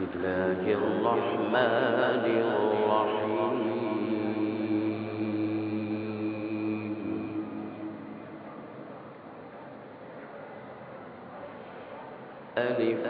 الله الرحمن الرحيم. ألف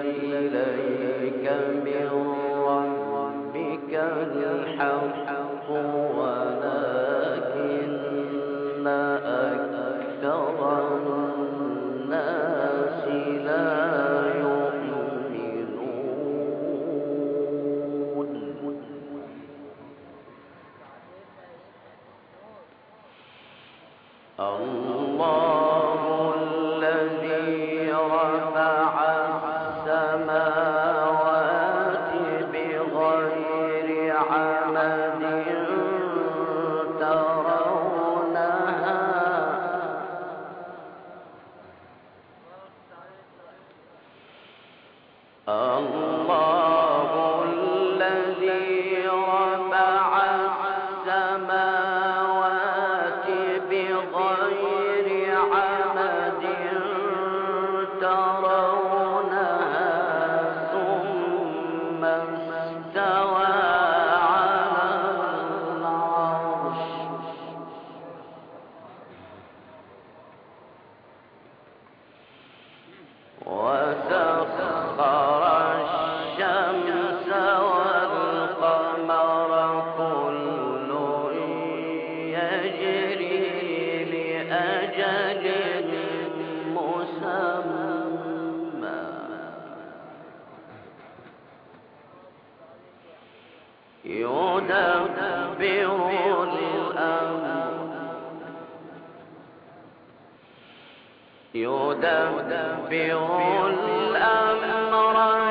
إليك من ربك الحق. الله يدبر الأمر. يدبر الأمر.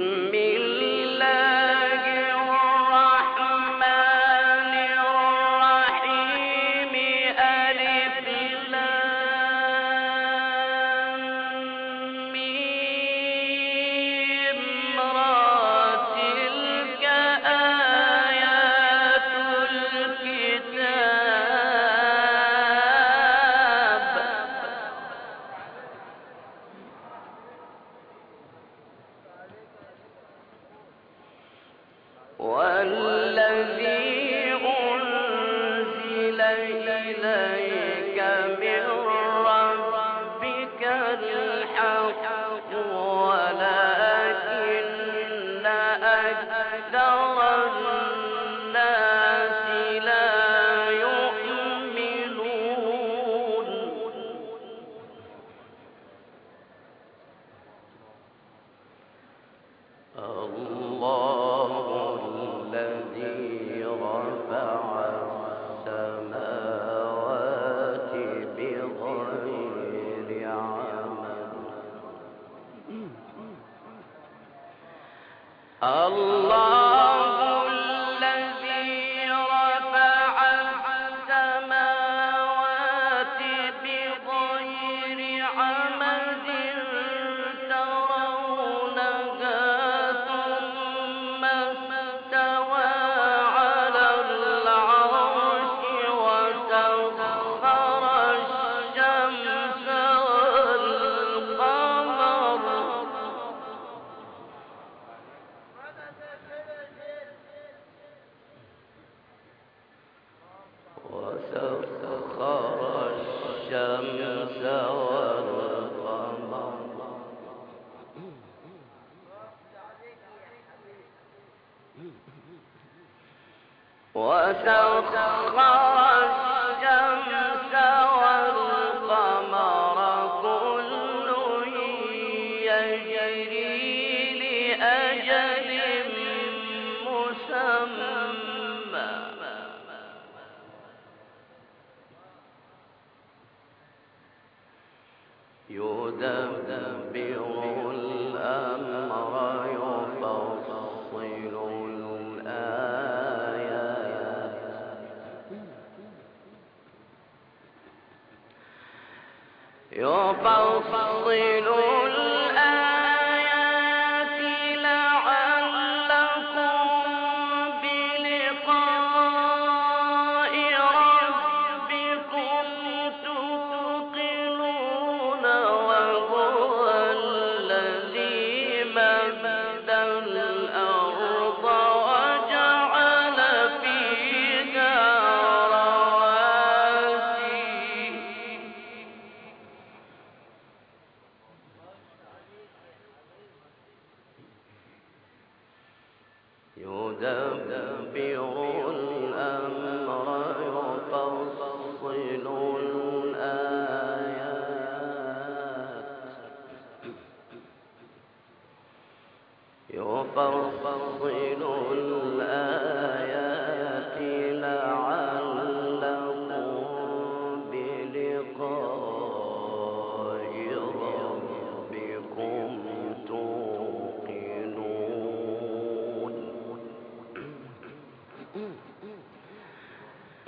me.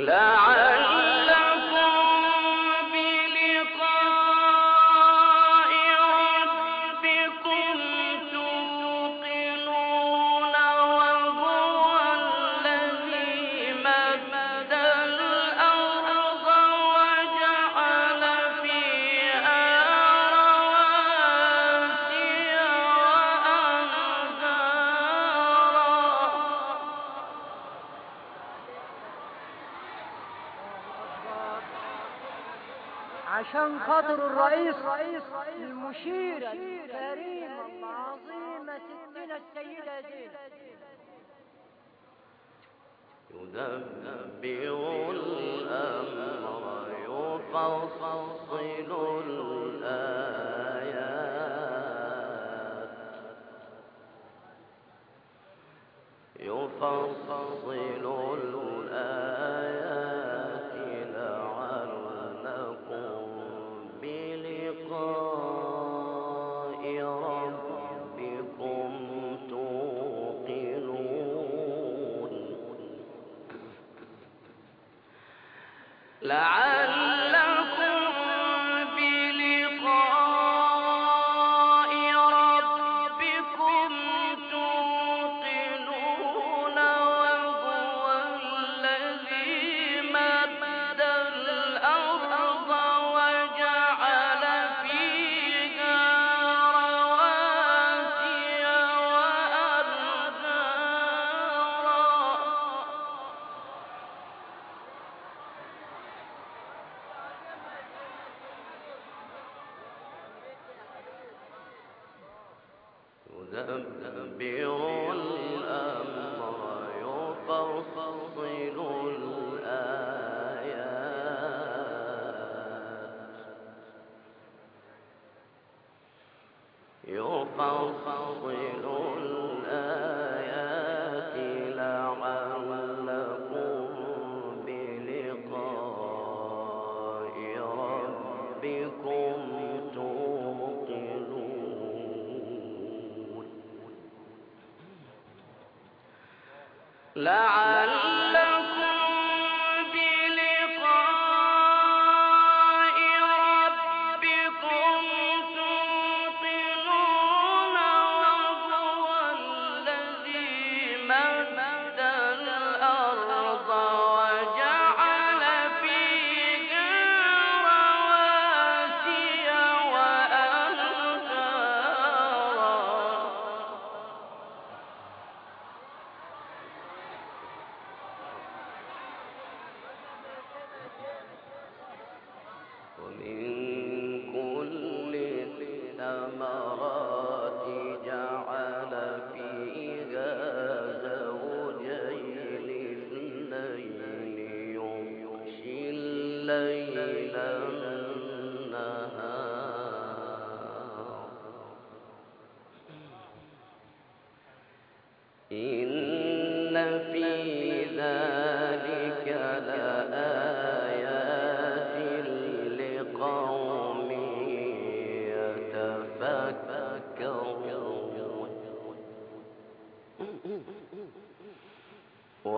لا وشيرة كريمة عظيمة ستنا السيدة زينب يدبر الأمر يفصل الآيات. يفصل الآيات.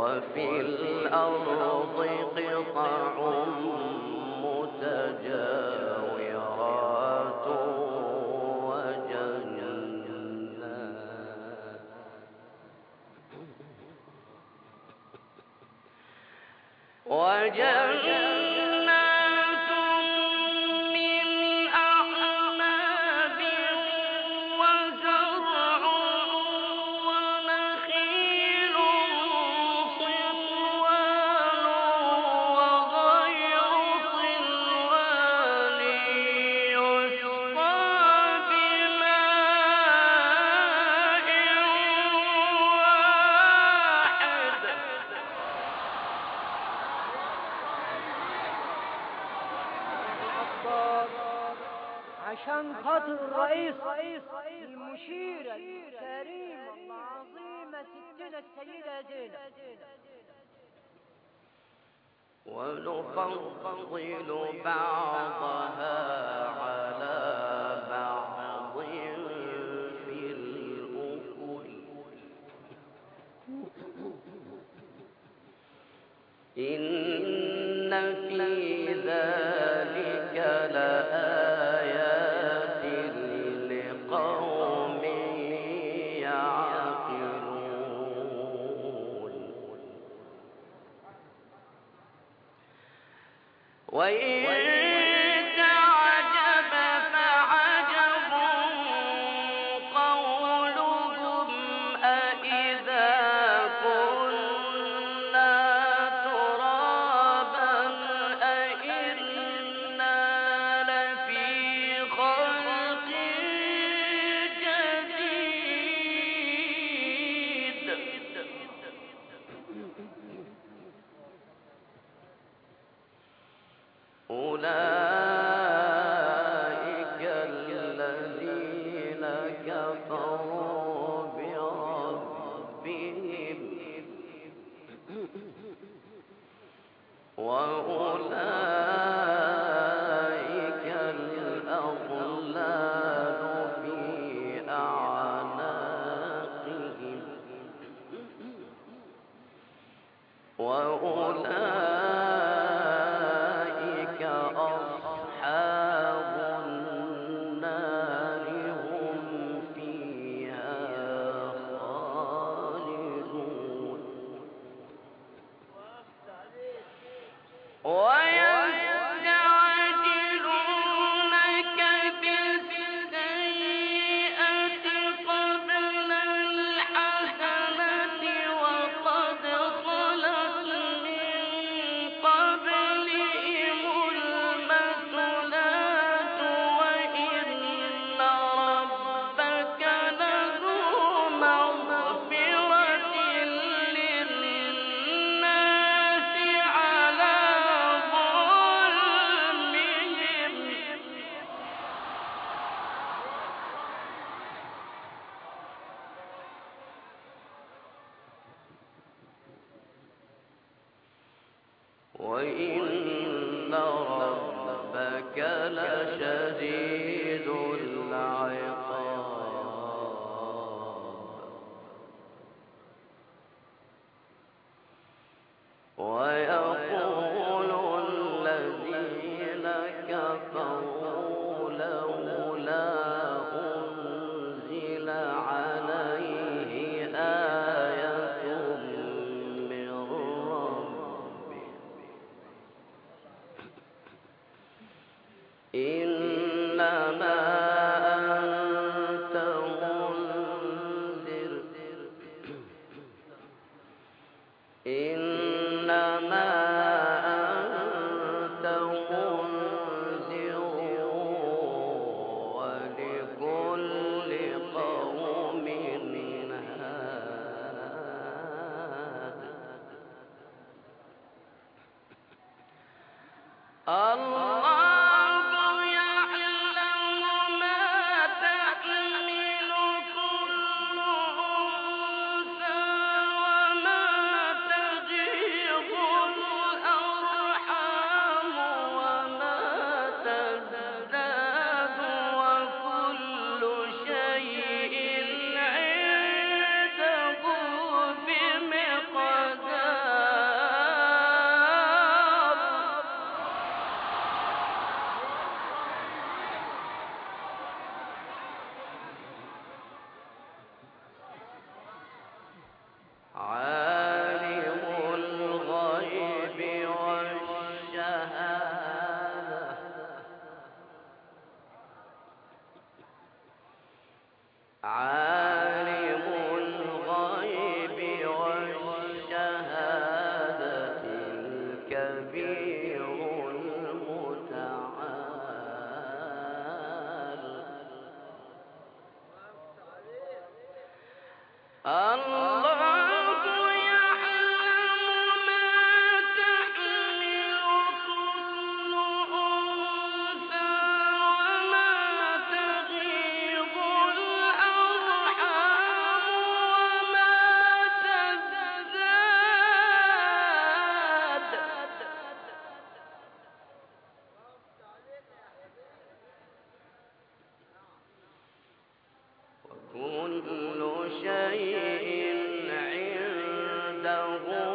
وفي الأرض قطع متجاورات وجنات. وجنات عشان خاطر الرئيس المشيرة الكريمة العظيمة ستنا السيدة زينة ونفضل بعضها على بعض في الأكل. إن في ذلك 为 نغم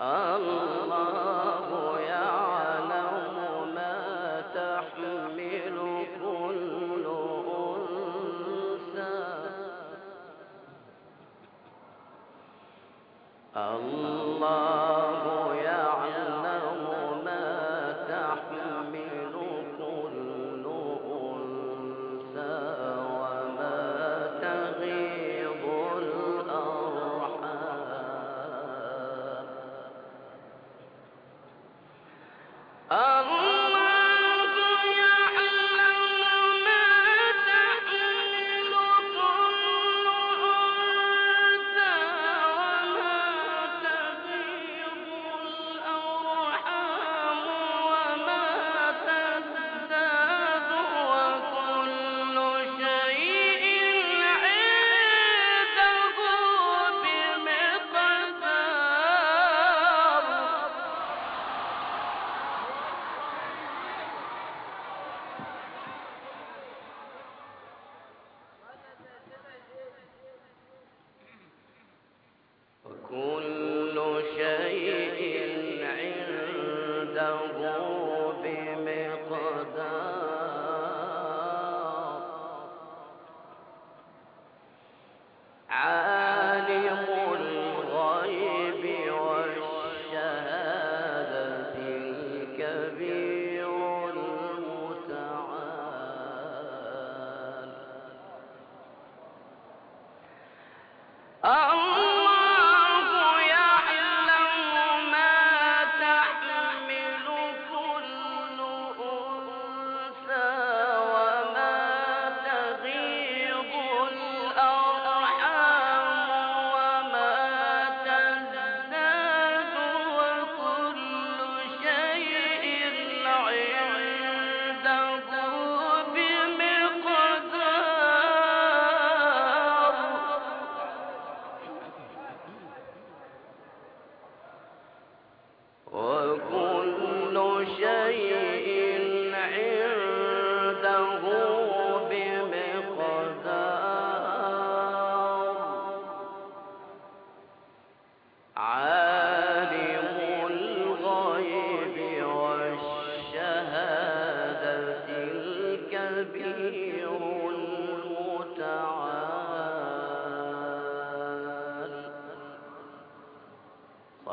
الله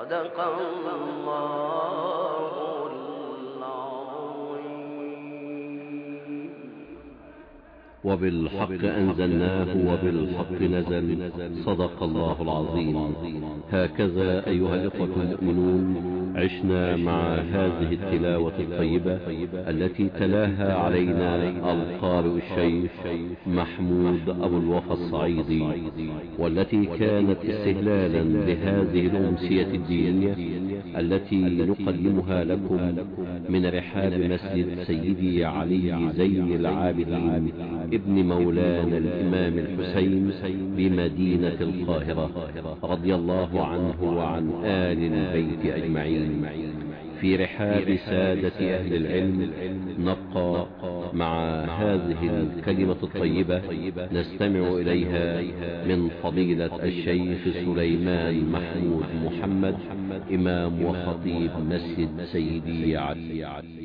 صدق الله العظيم. وبالحق أنزلناه وبالحق نزل. صدق الله العظيم. هكذا أيها الإخوة المؤمنون عشنا مع هذه التلاوة الطيبة التي تلاها علينا القارئ الشيخ محمود أبو الوفا الصعيدي والتي كانت استهلالا لهذه الأمسية الدينية التي نقدمها لكم من رحاب مسجد سيدي علي زين العابدين ابن مولانا الإمام الحسين بمدينة القاهرة رضي الله عنه وعن آل البيت أجمعين. في رحاب سادة أهل العلم نبقى مع هذه الكلمة الطيبة نستمع إليها من فضيلة الشيخ سليمان محمود محمد إمام وخطيب مسجد سيدي علي.